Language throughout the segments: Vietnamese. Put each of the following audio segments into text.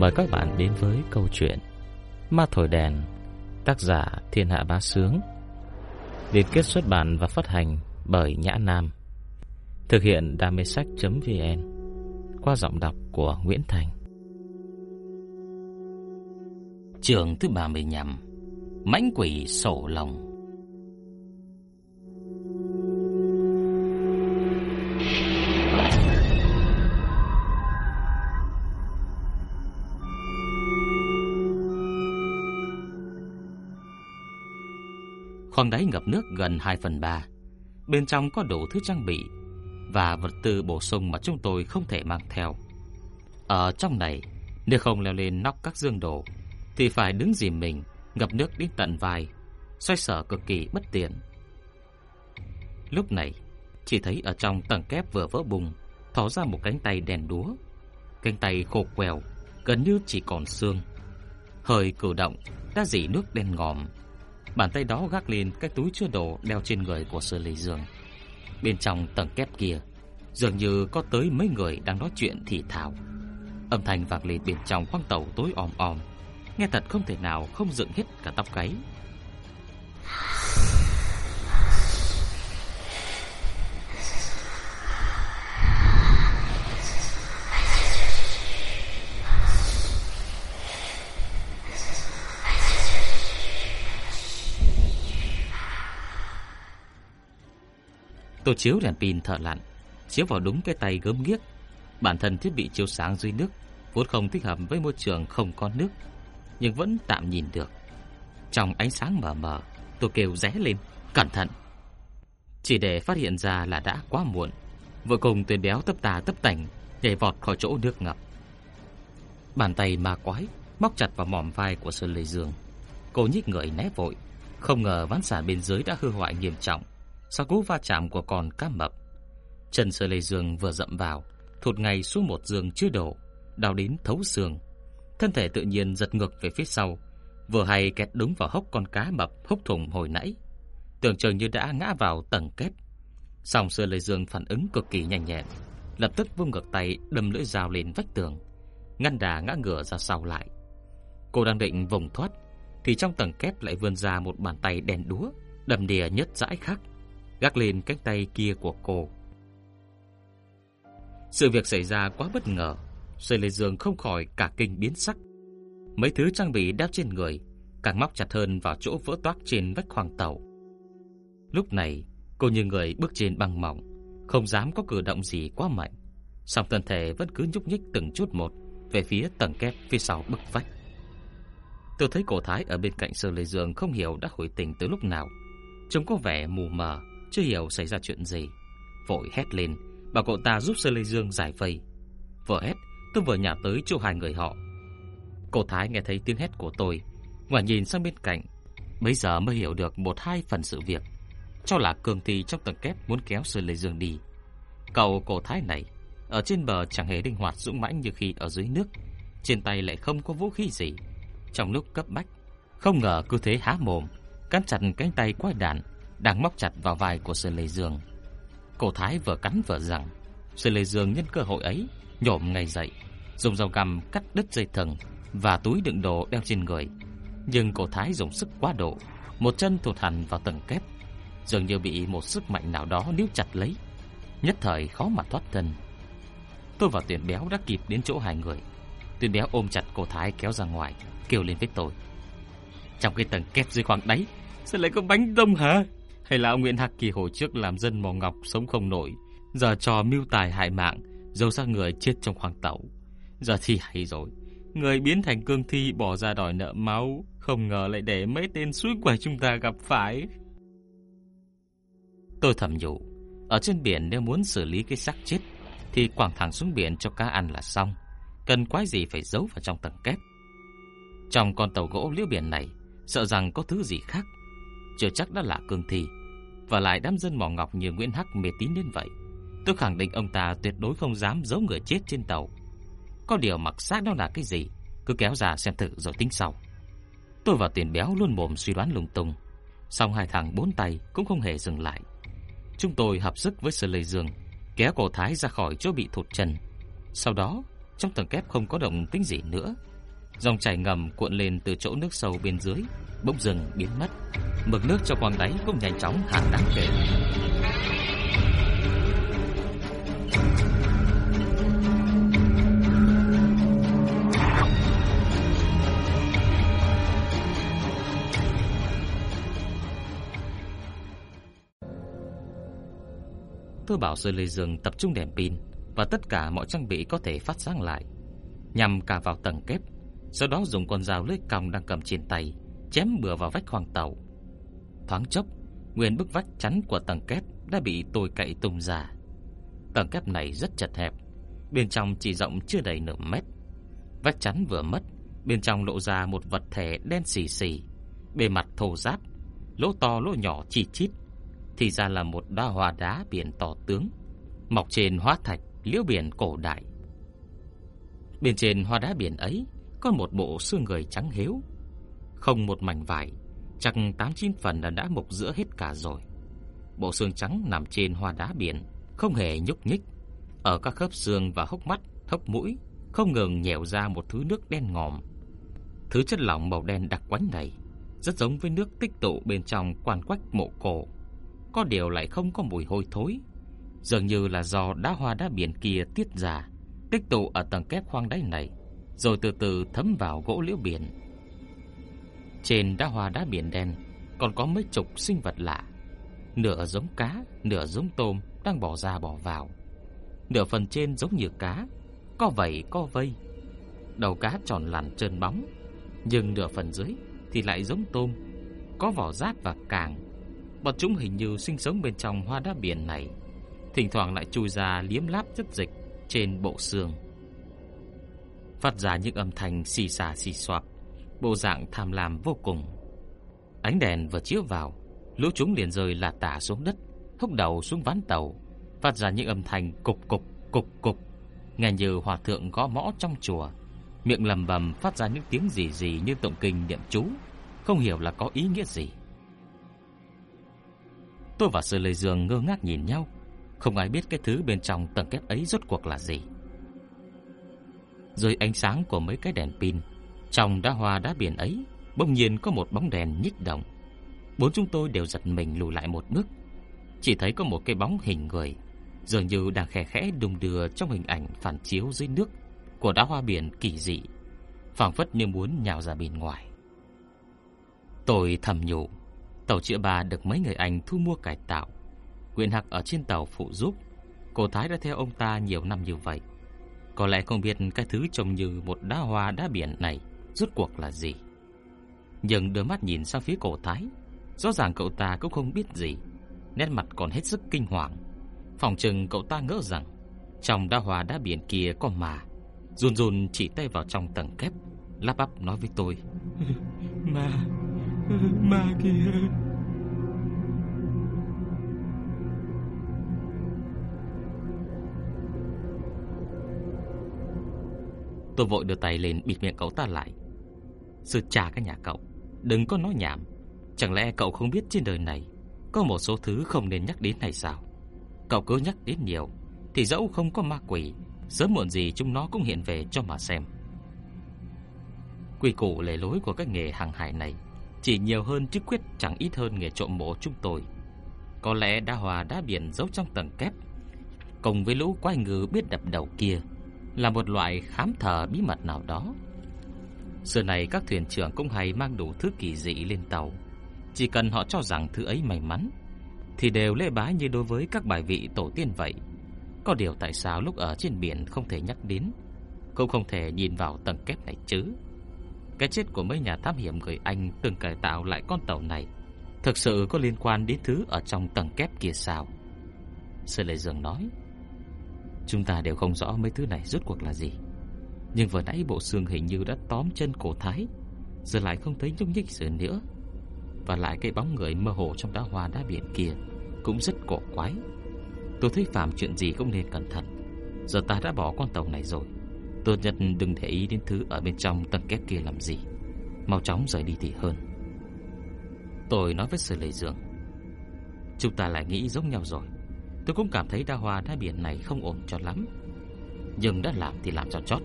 Mời các bạn đến với câu chuyện Ma Thổi Đèn, Tác giả Thiên Hạ Bá Sướng, Liên kết xuất bản và phát hành bởi Nhã Nam, Thực hiện đam mê sách.vn Qua giọng đọc của Nguyễn Thành. Trường thứ 35 Mãnh quỷ sổ lòng. Khoang đáy ngập nước gần 2 phần 3 Bên trong có đủ thứ trang bị Và vật tư bổ sung mà chúng tôi không thể mang theo. Ở trong này, Nếu không leo lên nóc các dương đồ, Thì phải đứng dìm mình, Ngập nước đến tận vai, Xoay sở cực kỳ bất tiện. Lúc này, Chỉ thấy ở trong tầng kép vừa vỡ bùng Thó ra một cánh tay đèn đúa. Cánh tay khô quèo, Gần như chỉ còn xương. Hơi cử động Đã dỉ nước đen ngòm. Bàn tay đó gác lên cái túi chứa đồ đeo trên người của Sơ Lê Dương. Bên trong tầng kép kia, dường như có tới mấy người đang nói chuyện thì thào. Âm thanh vang lên bên trong khoang tàu tối om om, nghe thật không thể nào không dựng hết cả tóc gáy. Tôi chiếu đèn pin thở lặn, chiếu vào đúng cái tay gớm ghiếc. Bản thân thiết bị chiếu sáng dưới nước vốn không thích hợp với môi trường không có nước, nhưng vẫn tạm nhìn được. Trong ánh sáng mờ mờ, tôi kêu ré lên, cẩn thận. Chỉ để phát hiện ra là đã quá muộn. Vợ cùng tuyển béo tấp tà tấp tành nhảy vọt khỏi chỗ nước ngập. Bàn tay ma quái móc chặt vào mỏm vai của Sơn Lê Dương. Cô nhích người né vội, không ngờ ván sản bên dưới đã hư hoại nghiêm trọng sau cú va chạm của con cá mập. Trần Sơ Lê Dương vừa dậm vào, thụt ngay xuống một giường chưa đổ, đau đến thấu xương. Thân thể tự nhiên giật ngược về phía sau, vừa hay kẹt đúng vào hốc con cá mập húc thủng hồi nãy. Tưởng chừng như đã ngã vào tầng kép. Song Sơ Lê Dương phản ứng cực kỳ nhanh nhẹn, lập tức vung ngược tay đâm lưỡi dao lên vách tường, ngăn đà ngã ngửa ra sau lại. Cô đang định vùng thoát, thì trong tầng kép lại vươn ra một bàn tay đèn đúa, đầm đìa nhất dãi khác gác lên cánh tay kia của cô. Sự việc xảy ra quá bất ngờ, Sơ Lê Dương không khỏi cả kinh biến sắc. Mấy thứ trang bị đáp trên người càng móc chặt hơn vào chỗ vỡ toác trên vách khoang tàu. Lúc này, cô như người bước trên băng mỏng, không dám có cử động gì quá mạnh, song thân thể vẫn cứ nhúc nhích từng chút một về phía tầng kép phía sau bức vách. Tôi thấy cổ thái ở bên cạnh Sơ Lê Dương không hiểu đã hồi tình từ lúc nào. Trông có vẻ mù mờ, chưa hiểu xảy ra chuyện gì. Vội hét lên. Bảo cậu ta giúp Sơ Lê Dương giải vây. Vừa hét, tôi vừa nhả tới chỗ hai người họ. Cô Thái nghe thấy tiếng hét của tôi Ngoài nhìn sang bên cạnh. Bây giờ mới hiểu được một hai phần sự việc. Cho là cường thi trong tầng kép Muốn kéo Sơ Lê Dương đi. Cậu cổ Thái này, Ở trên bờ chẳng hề linh hoạt dũng mãnh như khi ở dưới nước. Trên tay lại không có vũ khí gì. Trong lúc cấp bách, Không ngờ cứ thế há mồm, Cắn chặt cánh tay quái đạn đang móc chặt vào vai của Sơn Lê Dương. Cổ Thái vừa cắn vừa rằng, Sơn Lê Dương nhân cơ hội ấy nhổm ngay dậy, dùng dao găm cắt đứt dây thừng và túi đựng đồ đeo trên người. Nhưng cổ Thái dùng sức quá độ, một chân thụt hẳn vào tầng kép, dường như bị một sức mạnh nào đó níu chặt lấy, nhất thời khó mà thoát thân. Tôi và Tuyển Béo đã kịp đến chỗ hai người. Tuyển Béo ôm chặt cổ Thái kéo ra ngoài, kêu lên với tôi. Trong cái tầng kép dưới khoang đáy, sẽ lại có bánh đông hả? Hay là ông Nguyễn Hạc Kỳ hồi trước làm dân mò ngọc sống không nổi, Giờ trò mưu tài hại mạng, Dâu xác người chết trong khoang tàu. Giờ thì hay rồi, Người biến thành cương thi bỏ ra đòi nợ máu, Không ngờ lại để mấy tên suối quẩy chúng ta gặp phải. Tôi thầm nhủ, Ở trên biển nếu muốn xử lý cái xác chết, Thì quảng thẳng xuống biển cho cá ăn là xong, Cần quái gì phải giấu vào trong tầng kép Trong con tàu gỗ liễu biển này, Sợ rằng có thứ gì khác, Chưa chắc đã là cương thi và lại đám dân mỏ ngọc như Nguyễn Hắc mê tín đến vậy. Tôi khẳng định ông ta tuyệt đối không dám giấu người chết trên tàu. Có điều mặc xác đó là cái gì, Cứ kéo ra xem thử rồi tính sau. Tôi và tiền béo luôn mồm suy đoán lung tung. Xong hai thằng bốn tay cũng không hề dừng lại. Chúng tôi hợp sức với Sơ Lê Dương Kéo cổ Thái ra khỏi chỗ bị thụt chân. Sau đó, Trong tầng kép không có động tính gì nữa Dòng chảy ngầm cuộn lên từ chỗ nước sâu bên dưới Bỗng dừng biến mất. Mực nước trong con đáy cũng nhanh chóng hạ đáng kể Tôi bảo Sơ Lê Dương tập trung đèn pin và tất cả mọi trang bị có thể phát sáng lại, nhằm cả vào tầng kép, sau đó dùng con dao lưỡi còng đang cầm trên tay chém bừa vào vách khoang tàu. Thoáng chốc, nguyên bức vách chắn của tầng kép đã bị tôi cậy tung ra. Tầng kép này rất chật hẹp, bên trong chỉ rộng chưa đầy nửa mét. Vách chắn vừa mất, bên trong lộ ra một vật thể đen xì xì, bề mặt thô ráp, lỗ to lỗ nhỏ chi chít, thì ra là một đa hoa đá biển to tướng, mọc trên hóa thạch liễu biển cổ đại. Bên trên hoa đá biển ấy có một bộ xương người trắng hếu, không một mảnh vải, chắc tám chín phần là đã mục giữa hết cả rồi. Bộ xương trắng nằm trên hoa đá biển, không hề nhúc nhích. Ở các khớp xương và hốc mắt, hốc mũi không ngừng nhèo ra một thứ nước đen ngòm. Thứ chất lỏng màu đen đặc quánh này rất giống với nước tích tụ bên trong quan quách mộ cổ có điều lại không có mùi hôi thối, dường như là do đá hoa đá biển kia tiết ra, tích tụ ở tầng kép khoang đáy này, rồi từ từ thấm vào gỗ liễu biển. Trên đá hoa đá biển đen còn có mấy chục sinh vật lạ, nửa giống cá, nửa giống tôm đang bỏ ra bỏ vào. Nửa phần trên giống như cá, có vảy có vây. Đầu cá tròn lằn trơn bóng, nhưng nửa phần dưới thì lại giống tôm, có vỏ giáp và càng Bọn chúng hình như sinh sống bên trong hoa đá biển này Thỉnh thoảng lại chui ra liếm láp chất dịch Trên bộ xương Phát ra những âm thanh xì xà xì xoạc, Bộ dạng tham lam vô cùng. Ánh đèn vừa chiếu vào Lũ chúng liền rơi lả tả xuống đất Húc đầu xuống ván tàu Phát ra những âm thanh cục cục cục cục. Nghe như hòa thượng gõ mõ trong chùa Miệng lầm bầm phát ra những tiếng gì gì như tụng kinh niệm chú Không hiểu là có ý nghĩa gì. Tôi và Sư Lê Dương ngơ ngác nhìn nhau, không ai biết cái thứ bên trong tầng kép ấy rốt cuộc là gì. Dưới ánh sáng của mấy cái đèn pin, trong đá hoa đá biển ấy, bỗng nhiên có một bóng đèn nhích động. Bốn chúng tôi đều giật mình lùi lại một bước, chỉ thấy có một cái bóng hình người, dường như đang khẽ khẽ đung đưa trong hình ảnh phản chiếu dưới nước của đá hoa biển kỳ dị, phảng phất như muốn nhào ra bên ngoài. Tôi thầm nhủ, Tàu chữa bà được mấy người Anh thu mua cải tạo. Quyền Hạc ở trên tàu phụ giúp. Cô Thái đã theo ông ta nhiều năm như vậy. Có lẽ không biết cái thứ trông như một đá hoa đá biển này rốt cuộc là gì. Nhưng đưa mắt nhìn sang phía cổ Thái, rõ ràng cậu ta cũng không biết gì, nét mặt còn hết sức kinh hoàng. Phòng trừng cậu ta ngỡ rằng trong đá hoa đá biển kia có mà. Run run chỉ tay vào trong tầng kép, lắp bắp nói với tôi: "Ma, ma kia Tôi vội đưa tay lên bịt miệng cậu ta lại. Sư cha cái nhà cậu, Đừng có nói nhảm. Chẳng lẽ cậu không biết trên đời này Có một số thứ không nên nhắc đến hay sao? Cậu cứ nhắc đến nhiều, Thì dẫu không có ma quỷ, Sớm muộn gì chúng nó cũng hiện về cho mà xem. Quy củ lề lối của các nghề hàng hải này chỉ nhiều hơn chứ quyết chẳng ít hơn nghề trộm mộ chúng tôi. Có lẽ đã hòa đá biển giấu trong tầng kép, Cùng với lũ quái ngư biết đập đầu kia là một loại khám thờ bí mật nào đó. Xưa này các thuyền trưởng cũng hay mang đủ thứ kỳ dị lên tàu. Chỉ cần họ cho rằng thứ ấy may mắn, Thì đều lễ bái như đối với các bài vị tổ tiên vậy. Có điều tại sao lúc ở trên biển không thể nhắc đến, Cũng không thể nhìn vào tầng kép này chứ? Cái chết của mấy nhà thám hiểm người Anh từng cải tạo lại con tàu này, Thực sự có liên quan đến thứ ở trong tầng kép kia sao? Sư Lê Dương nói. Chúng ta đều không rõ mấy thứ này rốt cuộc là gì. Nhưng vừa nãy bộ xương hình như đã tóm chân cổ thái, Giờ lại không thấy nhúc nhích gì nữa. Và lại cái bóng người mơ hồ trong đá hoa đá biển kia Cũng rất cổ quái. Tôi thấy phạm chuyện gì cũng nên cẩn thận. Giờ ta đã bỏ con tàu này rồi. Tốt nhất đừng để ý đến thứ ở bên trong tầng kép kia làm gì. Mau chóng rời đi thì hơn. Tôi nói với sự Lệ Dương Chúng ta lại nghĩ giống nhau rồi. Tôi cũng cảm thấy đa hoa đá biển này không ổn cho lắm. Nhưng đã làm thì làm cho chót.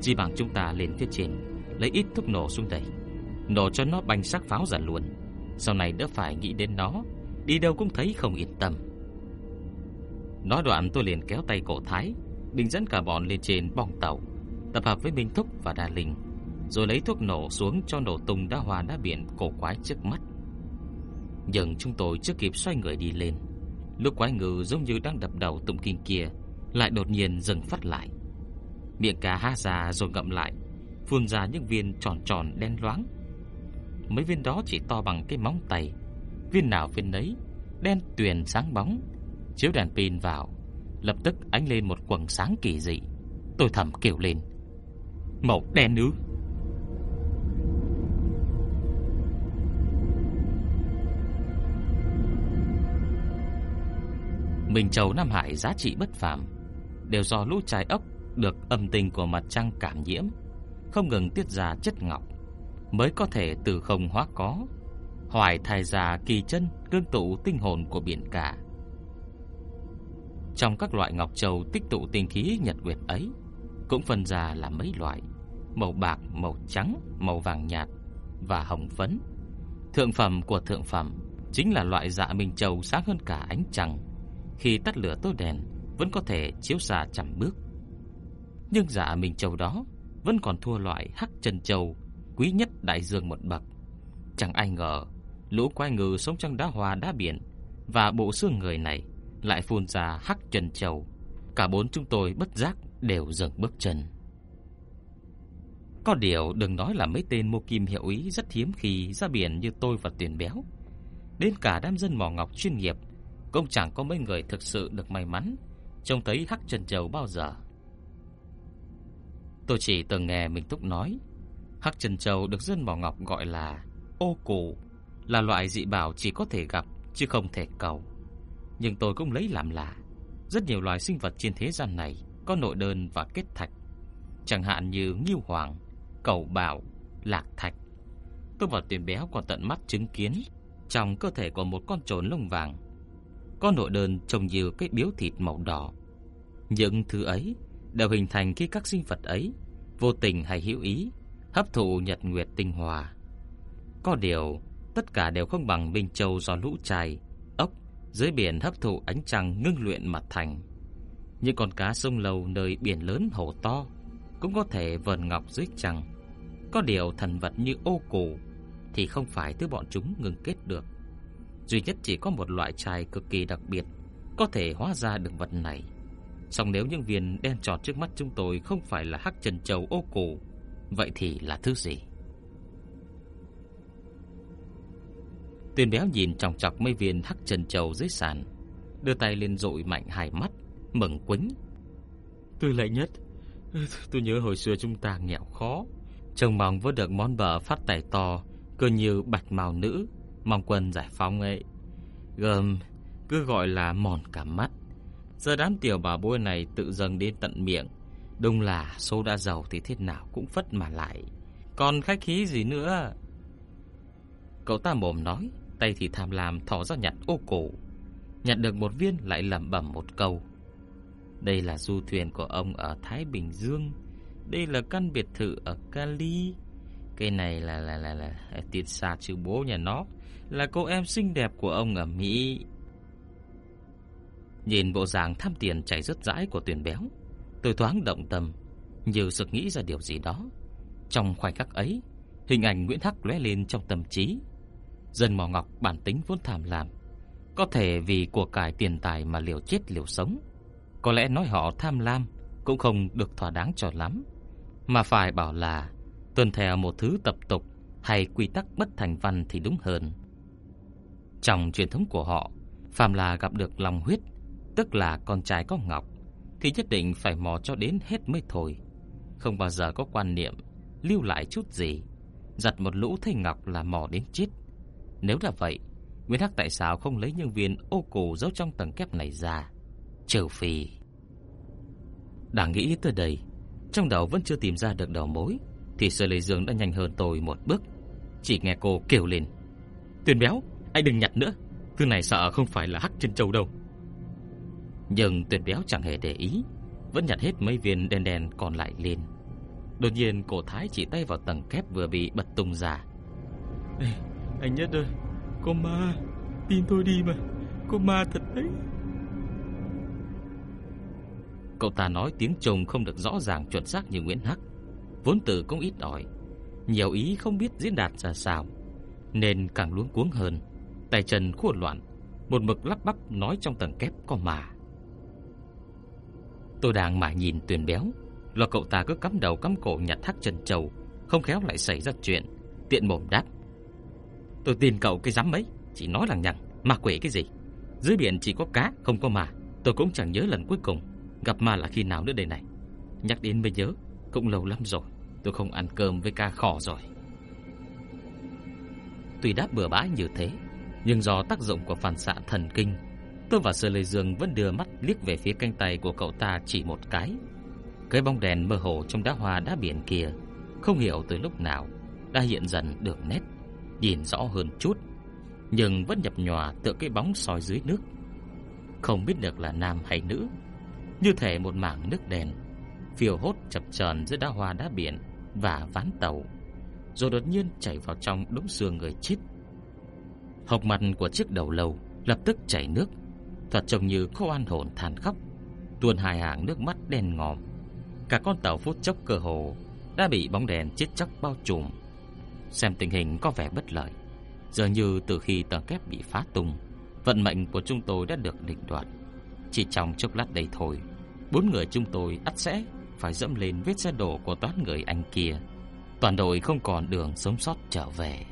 Chỉ bằng chúng ta lên phía trên, Lấy ít thuốc nổ xuống đây. Nổ cho nó banh sắc pháo ra luôn. Sau này đỡ phải nghĩ đến nó, Đi đâu cũng thấy không yên tâm. Nói đoạn tôi liền kéo tay cổ Thái Định dẫn cả bọn lên trên bong tàu, Tập hợp với Minh Thúc và Đà Linh, Rồi lấy thuốc nổ xuống cho nổ tung đá hoa đá biển cổ quái trước mắt. Nhưng chúng tôi chưa kịp xoay người đi lên. Lúc quái ngư giống như đang đập đầu tụng kinh kia, Lại đột nhiên dừng phát lại. Miệng cá há ra rồi ngậm lại, Phun ra những viên tròn tròn đen loáng. Mấy viên đó chỉ to bằng cái móng tay, Viên nào viên nấy, Đen tuyền sáng bóng. Chiếu đèn pin vào, Lập tức ánh lên một quầng sáng kỳ dị. Tôi thầm kêu lên Màu đen ư? Minh Châu Nam Hải giá trị bất phàm Đều do lũ trái ốc Được âm tình của mặt trăng cảm nhiễm Không ngừng tiết ra chất ngọc Mới có thể từ không hóa có Hoài thai ra kỳ chân Cương tụ tinh hồn của biển cả. Trong các loại ngọc châu tích tụ tinh khí nhật nguyệt ấy Cũng phân ra là mấy loại Màu bạc, màu trắng, màu vàng nhạt Và hồng phấn. Thượng phẩm của thượng phẩm Chính là loại dạ Minh Châu sáng hơn cả ánh trăng khi tắt lửa tối đèn Vẫn có thể chiếu xa chằm bước. Nhưng giả mình Châu đó, Vẫn còn thua loại hắc chân châu Quý nhất đại dương một bậc. Chẳng ai ngờ, Lũ quái ngư sống trong đá hoa đá biển, Và bộ xương người này Lại phun ra hắc chân châu Cả bốn chúng tôi bất giác đều dừng bước chân. Có điều đừng nói là mấy tên mô kim hiệu ý Rất hiếm khi ra biển như tôi và tuyển béo. Đến cả đám dân mỏ ngọc chuyên nghiệp cũng chẳng có mấy người thực sự được may mắn. Trông thấy hắc trần châu bao giờ. Tôi chỉ từng nghe Minh Túc nói Hắc trần châu được dân Bảo ngọc gọi là Ô cụ Là loại dị bảo chỉ có thể gặp Chứ không thể cầu. Nhưng tôi cũng lấy làm lạ Rất nhiều loài sinh vật trên thế gian này Có nội đơn và kết thạch. Chẳng hạn như nghiêu hoàng Cầu bảo, lạc thạch. Tôi vào tuyển béo còn tận mắt chứng kiến Trong cơ thể của một con trồn lông vàng có nội đơn trông như cái biếu thịt màu đỏ. Những thứ ấy đều hình thành khi các sinh vật ấy vô tình hay hữu ý hấp thụ nhật nguyệt tinh hòa. Có điều, tất cả đều không bằng Minh Châu do lũ chài, ốc dưới biển hấp thụ ánh trăng ngưng luyện mà thành. Những con cá sông lầu nơi biển lớn hồ to cũng có thể vờn ngọc dưới trăng. Có điều thần vật như ô củ thì không phải thứ bọn chúng ngừng kết được. Duy nhất chỉ có một loại chai cực kỳ đặc biệt, Có thể hóa ra được vật này. Song nếu những viên đen tròn trước mắt chúng tôi Không phải là hắc trần châu ô cổ, Vậy thì là thứ gì? Tuyền béo nhìn trọng chọc mấy viên hắc trần châu dưới sàn, Đưa tay lên dội mạnh hai mắt, Mừng quính. Tôi lại nhất. Tôi nhớ hồi xưa chúng ta nghèo khó, Trông mong vớt được món bờ phát tài to, Cơ như bạch màu nữ. Mong quân giải phóng ấy. Gồm cứ gọi là mòn cả mắt. Giờ đám tiểu bà bôi này tự dâng đến tận miệng. Đúng là số đã giàu thì thế nào cũng phất mà lại. Còn khách khí gì nữa? Cậu ta mồm nói Tay thì tham lam thỏ ra nhặt ô cổ. Nhặt được một viên lại lẩm bẩm một câu. Đây là du thuyền của ông ở Thái Bình Dương. Đây là căn biệt thự ở Cali. Cây này là là là là, là tiền xa chữ bố nhà nó là cô em xinh đẹp của ông ở Mỹ. Nhìn bộ dạng tham tiền chảy rất rãi của tuyển béo, tôi thoáng động tâm, như sực nghĩ ra điều gì đó. Trong khoảnh khắc ấy, hình ảnh Nguyễn Hắc lóe lên trong tâm trí. Dân mỏ ngọc bản tính vốn tham lam, có thể vì của cải tiền tài mà liều chết liều sống. Có lẽ nói họ tham lam cũng không được thỏa đáng cho lắm, mà phải bảo là tuân theo một thứ tập tục hay quy tắc bất thành văn thì đúng hơn. Trong truyền thống của họ, phàm là gặp được lòng huyết, tức là con trai có ngọc, thì nhất định phải mò cho đến hết mới thôi. Không bao giờ có quan niệm lưu lại chút gì, giặt một lũ thây ngọc là mò đến chết. Nếu là vậy, Nguyễn Hắc tại sao không lấy những viên ô cù giấu trong tầng kép này ra? Trừ phi. Đang nghĩ tới đây, trong đầu vẫn chưa tìm ra được đầu mối, thì Sơ Lê Dương đã nhanh hơn tôi một bước. Chỉ nghe cô kêu lên. Tuyền béo, anh đừng nhặt nữa. Thứ này sợ không phải là hắc chân châu đâu. Nhưng tuyệt béo chẳng hề để ý. Vẫn nhặt hết mấy viên đen đen còn lại lên Đột nhiên cổ Thái chỉ tay vào tầng kép vừa bị bật tung ra. Ê, anh Nhất ơi, có ma, tin tôi đi mà, có ma thật đấy. Cậu ta nói tiếng Trung không được rõ ràng chuẩn xác như Nguyễn Hắc, vốn từ cũng ít ỏi, nhiều ý không biết diễn đạt ra sao, nên càng luống cuống hơn, tay chân khua loạn, một mực lắp bắp nói trong tầng kép có mà. Tôi đang mải nhìn Tuyền béo, lo cậu ta cứ cắm đầu cắm cổ nhặt thác chân trầu không khéo lại xảy ra chuyện, tiện mồm đáp. Tôi tin cậu cái dám mấy, chỉ nói lằng nhằng, mà quỷ cái gì? Dưới biển chỉ có cá, không có mà. tôi cũng chẳng nhớ lần cuối cùng gặp ma là khi nào nữa đây này. Nhắc đến mới nhớ, cũng lâu lắm rồi, tôi không ăn cơm với ca khỏ rồi. Tuy đáp bừa bãi như thế, nhưng do tác dụng của phản xạ thần kinh, tôi và Sơ Lê Dương vẫn đưa mắt liếc về phía cánh tay của cậu ta chỉ một cái. Cái bóng đèn mơ hồ trong đá hoa đá biển kia, không hiểu từ lúc nào đã hiện dần đường nét, nhìn rõ hơn chút, nhưng vẫn nhập nhòa tựa cái bóng soi dưới nước. Không biết được là nam hay nữ, như thể một mảng nước đèn phiêu hốt chập chờn giữa đá hoa đá biển và ván tàu, rồi đột nhiên chảy vào trong đống xương người chết. Hộc mặt của chiếc đầu lâu lập tức chảy nước, thật trông như có oan hồn than khóc, tuôn hai hàng nước mắt đen ngòm. Cả con tàu phút chốc cơ hồ đã bị bóng đèn chết chóc bao trùm. Xem tình hình có vẻ bất lợi, dường như từ khi tầng kép bị phá tung, vận mệnh của chúng tôi đã được định đoạt. Chỉ trong chốc lát đây thôi, bốn người chúng tôi ắt sẽ phải dẫm lên vết xe đổ của toán người anh kia. Toàn đội không còn đường sống sót trở về.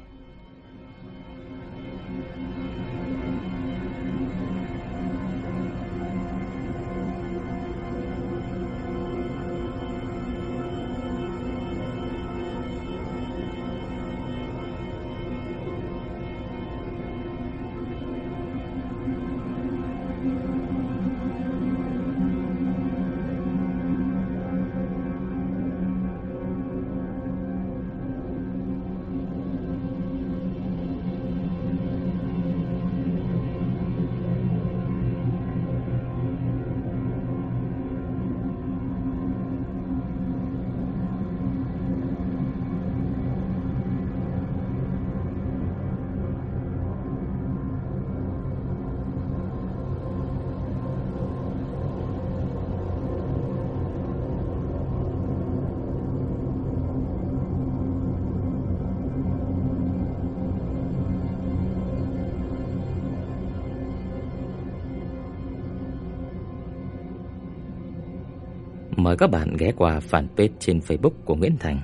Mời các bạn ghé qua fanpage trên Facebook của Nguyễn Thành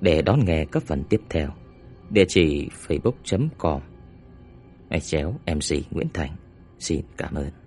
để đón nghe các phần tiếp theo. Địa chỉ facebook.com chéo MC Nguyễn Thành. Xin cảm ơn.